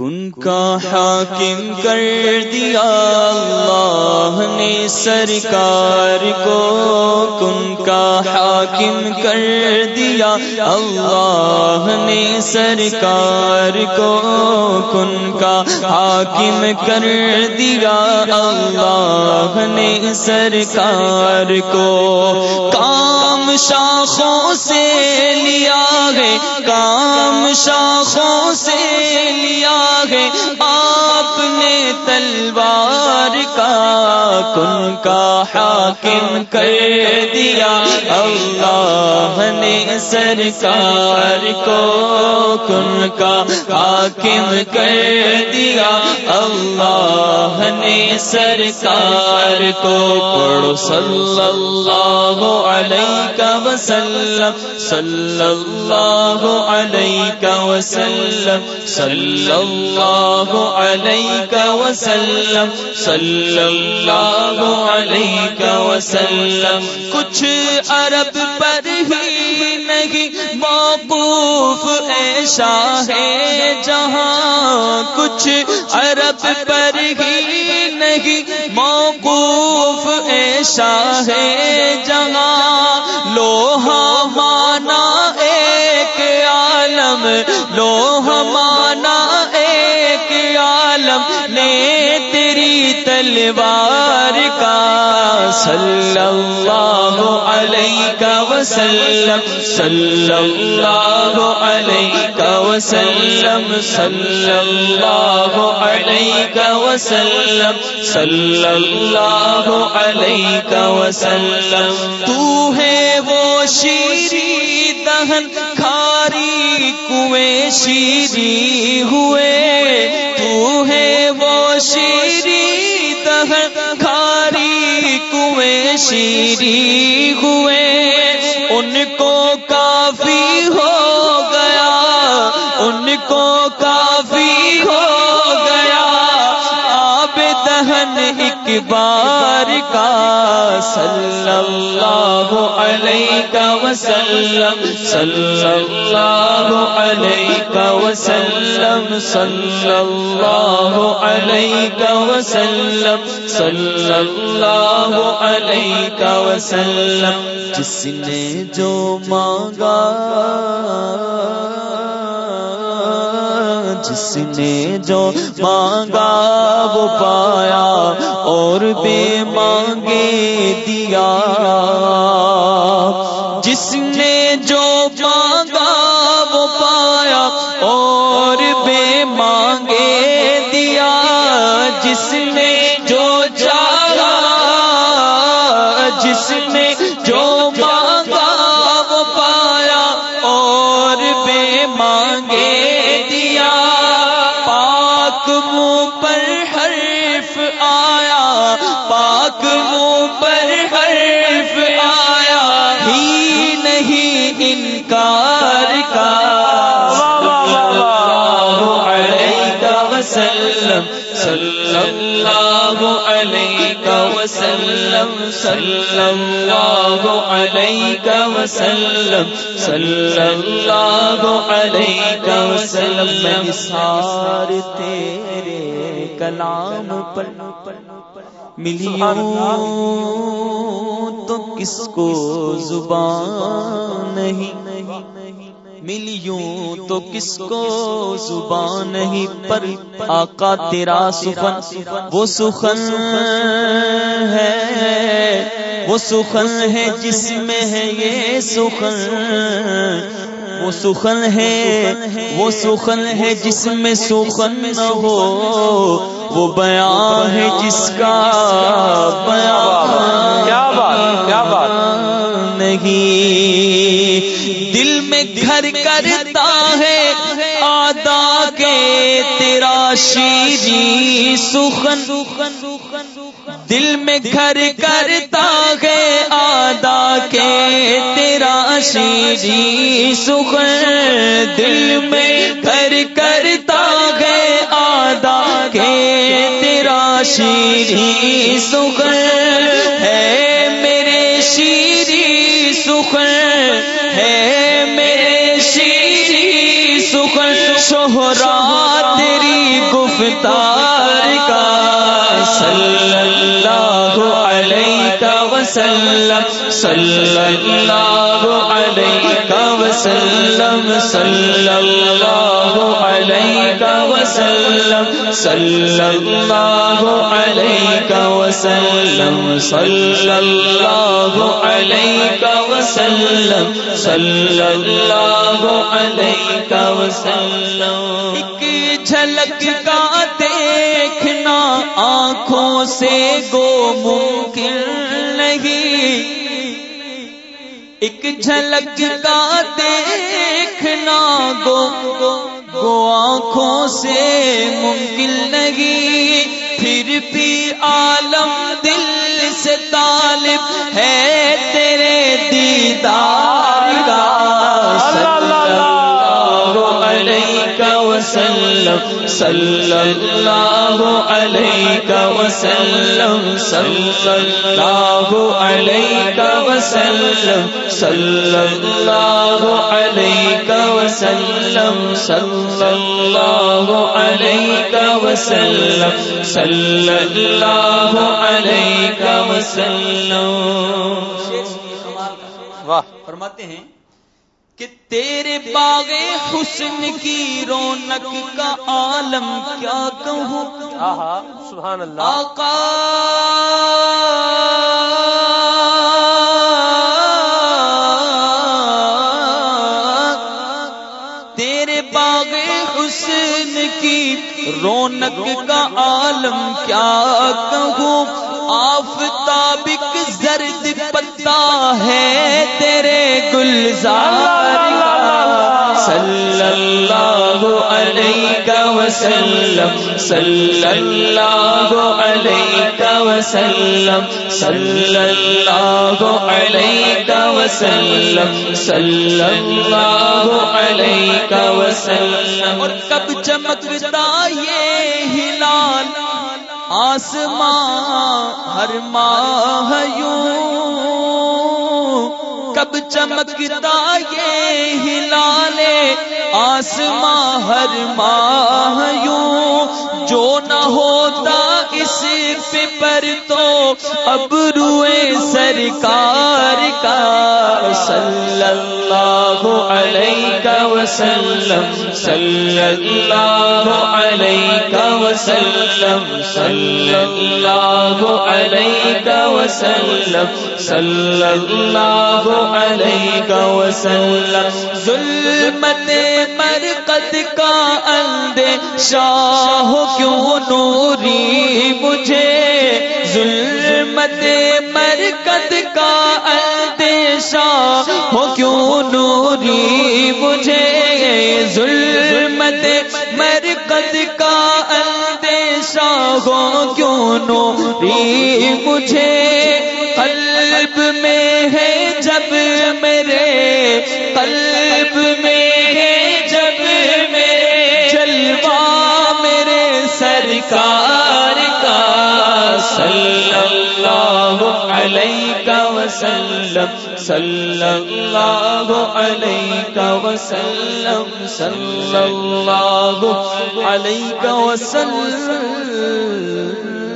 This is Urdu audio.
کن کا حاکم کر دیا، اللہ نے سرکار کو کن کا حاکم کر دیا، اللہ نے سرکار کو کن کا حاکم کر دیا، اللہ نے سرکار کو کام شاخوں سے لیا ہے، کام شاخوں سے لیا ہے آپ نے تلوار کا کن کا حاکم کر دیا۔ اللہ نے سرکار کو کن کا حاکم کر دیا۔ اللہ نے سرکار کو پڑھو۔ صلی اللہ علیہ وسلم صلی اللہ علیہ وسلم۔ صلی اللہ علیہ وسلم۔ صلی اللہ علیہ وسلم، کچھ عرب پر ہی نہیں، موقوف ایسا ہے جہاں، کچھ عرب پر ہی نہیں، موقوف ایسا ہے جہاں، لوہا مانا ایک عالم، لوہا مانا ایک عالم، نے تیری تلوار صلی اللہ علیہ وسلم صلی اللہ علیہ وسلم صلی اللہ علیہ وسلم صلی اللہ علیہ وسلم۔ تو ہے وہ شیری دہن، کھاری کنویں شیری ہوئے۔ تو ہے وہ شیری دہن شیری ہوئے ان کو کافی ہو گیا ان کو کافی دہن ایک بار کا صلی اللہ علیہ وسلم صلی اللہ علیہ وسلم صلی اللہ علیہ وسلم صلی اللہ علیہ وسلم۔ جس نے جو مانگا جس نے جو مانگا وہ پایا اور بے مانگے دیا۔ جس نے جو مانگا وہ پایا اور بے مانگے دیا۔ جس نے پاک منہ پر حرف آیا۔ ہی نہیں انکار کا۔ وسلم، صلی اللہ علیہ وسلم، صلی اللہ علیہ وسلم، صلی اللہ علیہ وسلم میں سار تیرے کلام پر۔ ملیوں تو کس کو زبان نہیں؟ ملیوں تو کس کو زبان نہیں؟ پر آقا تیرا سخن، وہ سخن ہے، وہ سخن ہے جس میں ہے یہ سخن۔ وہ سخن ہے، وہ سخن ہے جس میں سخن نہ ہو۔ وہ بیان ہے جس کا بیان کیا بات کیا بات؟ نہیں۔ دل میں گھر کرتا ہے آدا کے تیرا شیری سخن۔ دل میں گھر کرتا ہے آدا کے تیرا شیری سخن۔ دل میں شیری سخن ہے میرے شیری سخن ہے میرے شیری سخن شوہر شہرا تیری گفتار کا صلی اللہ علیہ وسلم، صلی اللہ علیہ وسلم، صلی اللہ وسلم صلی اللہ علیہ وسلم. صلی اللہ علیہ وسلم. صلی اللہ علیہ وسلم. ایک جھلک کا دیکھنا آنکھوں سے گو ممکن نہیں۔ ایک جھلک کا دیکھنا کو آنکھوں سے ممکن نہیں پھر بھی آئے وسلم صلی اللہ علیہ وسلم صلی اللہ علیہ وسلم صلی اللہ علیہ وسلم صلی اللہ علیہ وسلم۔ صلی اللہ علیہ وسلم واہ، فرماتے ہیں کہ تیرے باغ حسن کی رونق کا عالم کیا کہوں؟ سبحان اللہ آقا۔ تیرے باغ حسن کی رونق کا عالم کیا کہوں؟ آفتابک وسلم صلی اللہ علیہ وسلم صلی اللہ علیہ وسلم صلی اللہ علیہ وسلم. اور کب چمکتا یہ ہلال؟ آسمان ہر ماہ یوں۔ کب چمکتا یہ ہلال؟ آسمان ہر ماہ پہ پر تو اب روئے سرکار کا، صلی اللہ علیہ وسلم، صلی اللہ علیہ وسلم، صلی اللہ علیہ وسلم، صلی اللہ علیہ وسلم، ظلمت مرقد کا اندے شاہ کیوں نوری ظلمت کا اندیشہ ہو کیوں نوری مجھے ظلمت مرکز کا اندیشہ ہو کیوں نوری مجھے قلب میں ہے علیہ وسلم صلی اللہ علیہ وسلم صلی اللہ علیہ وسلم۔